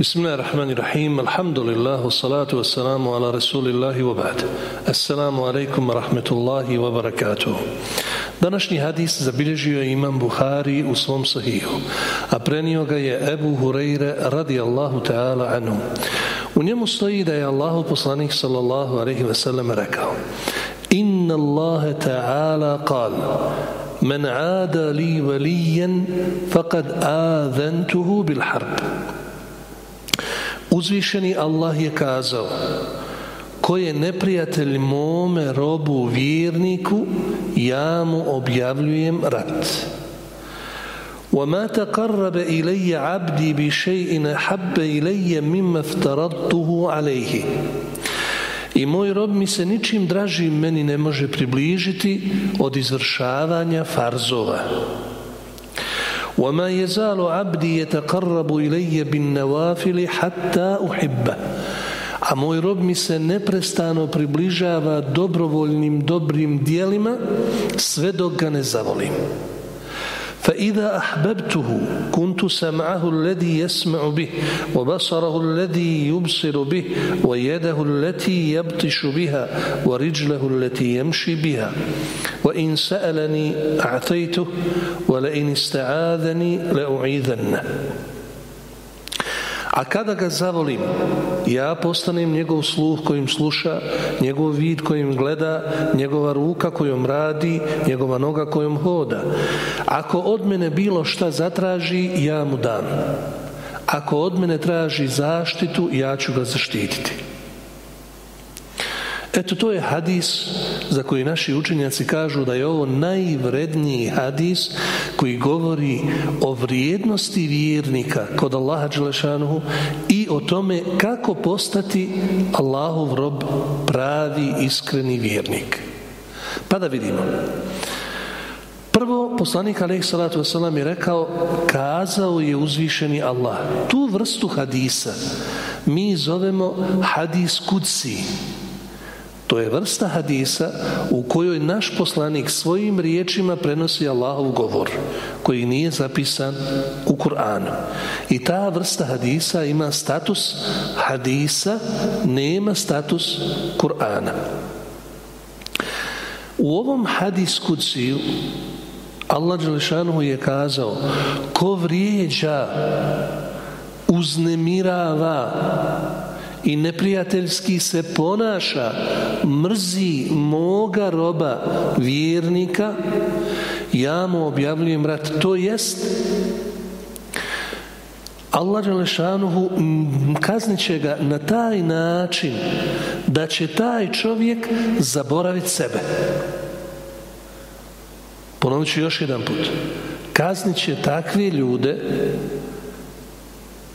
بسم الله الرحمن الرحيم الحمد لله والصلاة والسلام على رسول الله وبعد السلام عليكم ورحمة الله وبركاته Današnji hadis zabilježio je imam Buhari u svom sahihu, a prenio ga je Ebu Hureyre radijallahu ta'ala anhu. U njemu stoji da je Allahu poslanik sallallahu alaihi ve sellem rekao Inna Allahe ta'ala kal Men aada li valijen faqad aadhentuhu bil harb Uzvišeni Allah je kazao ko je neprijatelj mome robu vjerniku ja mu objavljujem rat وما تقرب إلي عبدي بشيء حب إلي مما افترضته عليه I moj rob mi se ničim dražim meni ne može približiti od izvršavanja farzova. وما يزال عبدي يتقرب إلي بالنوافل حتى أحبه a moj rob mi se neprestano približava dobrovoljnim dobrim dijelima sve dok ga ne zavolim. فإذا أحببته كنت سمعه الذي يسمع به وبصره الذي يبصر به ويده التي يبطش بها ورجله التي يمشي بها وإن سألني أعطيته ولئن استعاذني لأعيذنه A kada ga zavolim, ja postanem njegov sluh kojim sluša, njegov vid kojim gleda, njegova ruka kojom radi, njegova noga kojom hoda. Ako od mene bilo šta zatraži, ja mu dam. Ako od mene traži zaštitu, ja ću ga zaštititi. Eto, to je hadis za koji naši učenjaci kažu da je ovo najvredniji hadis koji govori o vrijednosti vjernika kod Allaha Đelešanuhu i o tome kako postati Allahov rob pravi, iskreni vjernik. Pa da vidimo. Prvo, poslanik alaih salatu wasalam je rekao, kazao je uzvišeni Allah. Tu vrstu hadisa mi zovemo hadis kudsi. To je vrsta hadisa u kojoj naš poslanik svojim riječima prenosi Allahov govor, koji nije zapisan u Kur'anu. I ta vrsta hadisa ima status hadisa, nema status Kur'ana. U ovom hadis kuciju Allah Đelešanuhu je kazao ko vrijeđa uznemirava i neprijateljski se ponaša, mrzi moga roba vjernika, ja mu objavljujem rat. To jest, Allah Đelešanuhu kaznit će ga na taj način da će taj čovjek zaboraviti sebe. Ponovit ću još jedan put. Kaznit će takve ljude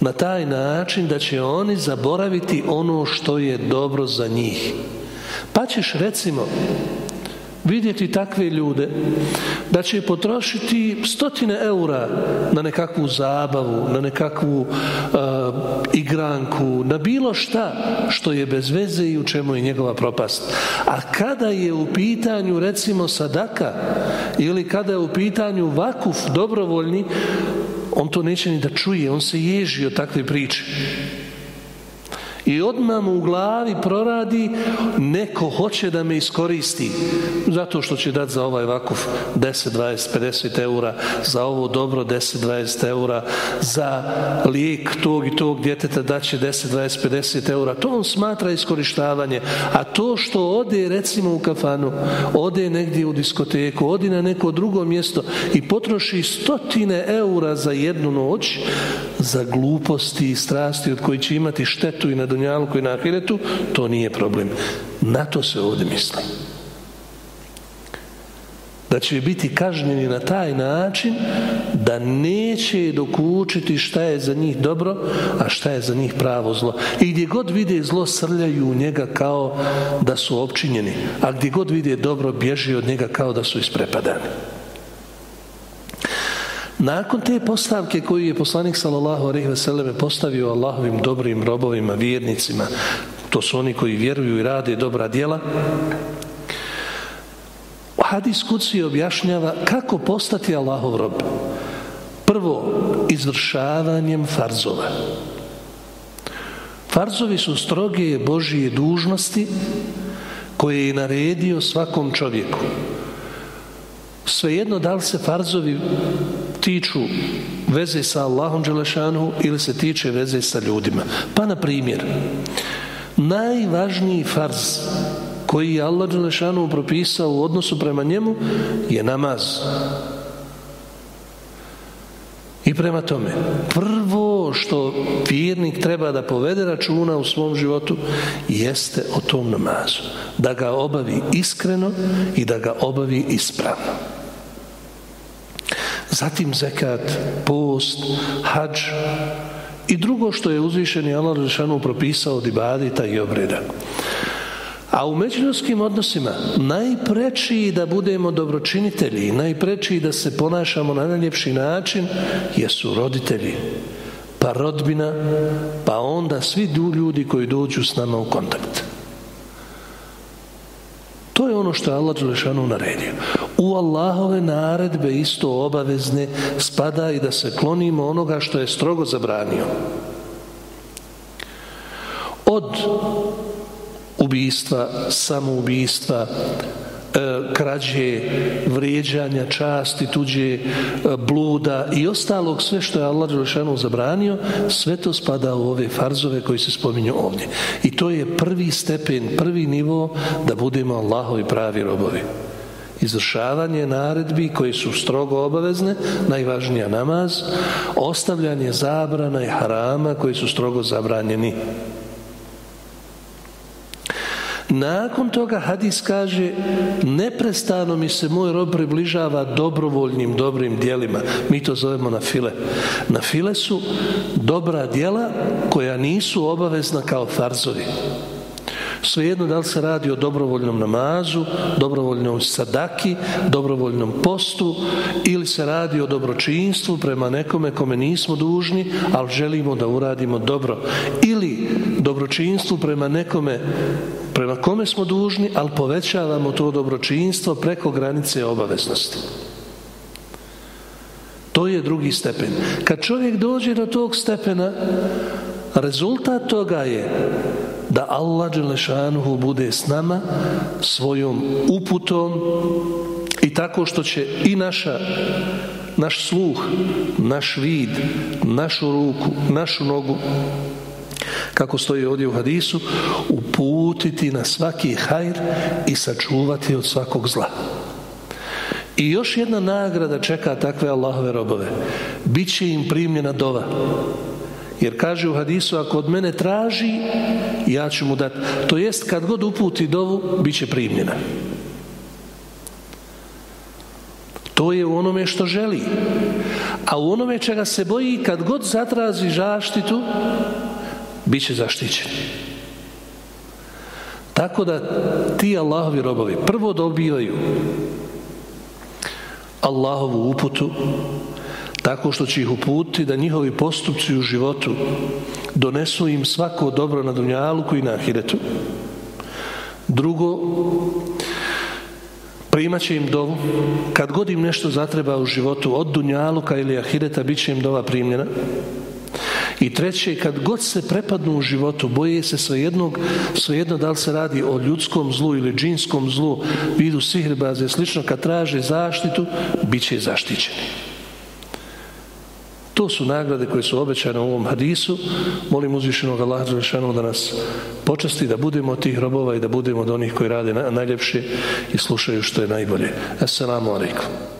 na taj način da će oni zaboraviti ono što je dobro za njih. Pa ćeš recimo vidjeti takve ljude da će potrošiti stotine eura na nekakvu zabavu, na nekakvu uh, igranku, na bilo šta što je bez veze i u čemu je njegova propast. A kada je u pitanju recimo sadaka ili kada je u pitanju vakuf dobrovoljni, on to neće ni da čuje, on se ježi od takve priče. I odmah mu u glavi proradi neko hoće da me iskoristi zato što će dati za ovaj vakuf 10, 20, 50 eura za ovo dobro 10, 20 eura za lijek tog i tog djeteta daće 10, 20, 50 eura. To on smatra iskorištavanje. A to što ode recimo u kafanu ode negdje u diskoteku odi na neko drugo mjesto i potroši stotine eura za jednu noć za gluposti i strasti od koji će imati štetu i na dunjalku i na ahiretu, to nije problem. Na to se ovdje misli. Da će biti kažnjeni na taj način da neće dokučiti šta je za njih dobro, a šta je za njih pravo zlo. I gdje god vide zlo, srljaju u njega kao da su opčinjeni. A gdje god vide dobro, bježi od njega kao da su isprepadani. Nakon te postavke koju je poslanik sallallahu alejhi ve selleme postavio Allahovim dobrim robovima, vjernicima, to su oni koji vjeruju i rade dobra djela, Hadis Kuci objašnjava kako postati Allahov rob. Prvo, izvršavanjem farzova. Farzovi su stroge Božije dužnosti koje je naredio svakom čovjeku. Svejedno da li se farzovi tiču veze sa Allahom Đelešanu ili se tiče veze sa ljudima. Pa na primjer, najvažniji farz koji je Allah Đelešanu propisao u odnosu prema njemu je namaz. I prema tome, prvo što vjernik treba da povede računa u svom životu jeste o tom namazu. Da ga obavi iskreno i da ga obavi ispravno. Zatim zekat, post, hađ i drugo što je uzvišeni Allah Žešanu propisao od ibadita i obreda. A u međunarskim odnosima najprečiji da budemo dobročinitelji, najprečiji da se ponašamo na najljepši način jesu roditelji, pa rodbina, pa onda svi ljudi koji dođu s nama u kontakt. Ono što je Allah Đelešanu naredio. U Allahove naredbe isto obavezne spada i da se klonimo onoga što je strogo zabranio. Od ubijstva, samoubijstva, E, krađe, vrijeđanja, časti, tuđe, e, bluda i ostalog sve što je Allah Đelešanu zabranio, sve to spada u ove farzove koji se spominju ovdje. I to je prvi stepen, prvi nivo da budemo Allahovi pravi robovi. Izvršavanje naredbi koji su strogo obavezne, najvažnija namaz, ostavljanje zabrana i harama koji su strogo zabranjeni. Nakon toga hadis kaže neprestano mi se moj rob približava dobrovoljnim dobrim dijelima. Mi to zovemo na file. Na file su dobra dijela koja nisu obavezna kao farzovi. Svejedno da li se radi o dobrovoljnom namazu, dobrovoljnom sadaki, dobrovoljnom postu ili se radi o dobročinstvu prema nekome kome nismo dužni, ali želimo da uradimo dobro. Ili dobročinstvu prema nekome prema kome smo dužni, ali povećavamo to dobročinstvo preko granice obaveznosti. To je drugi stepen. Kad čovjek dođe do tog stepena, rezultat toga je da Allah Đelešanuhu bude s nama svojom uputom i tako što će i naša naš sluh, naš vid, našu ruku, našu nogu kako stoji ovdje u hadisu, uputiti na svaki hajr i sačuvati od svakog zla. I još jedna nagrada čeka takve Allahove robove. Biće im primljena dova. Jer kaže u hadisu, ako od mene traži, ja ću mu dati. To jest, kad god uputi dovu, bit će primljena. To je u onome što želi. A u onome čega se boji, kad god zatrazi zaštitu, bit će zaštićeni. Tako da ti Allahovi robovi prvo dobivaju Allahovu uputu tako što će ih uputiti da njihovi postupci u životu donesu im svako dobro na dunjaluku i na ahiretu. Drugo, primat će im dovu. Kad god im nešto zatreba u životu od dunjaluka ili ahireta, bit će im dova primljena. I treće, kad god se prepadnu u životu, boje se svejednog, svejedno da li se radi o ljudskom zlu ili džinskom zlu, vidu sihrbaze, slično, kad traže zaštitu, bit će zaštićeni. To su nagrade koje su obećane u ovom hadisu. Molim uzvišenog Allah da nas počasti da budemo od tih robova i da budemo od onih koji rade najljepše i slušaju što je najbolje. Assalamu alaikum.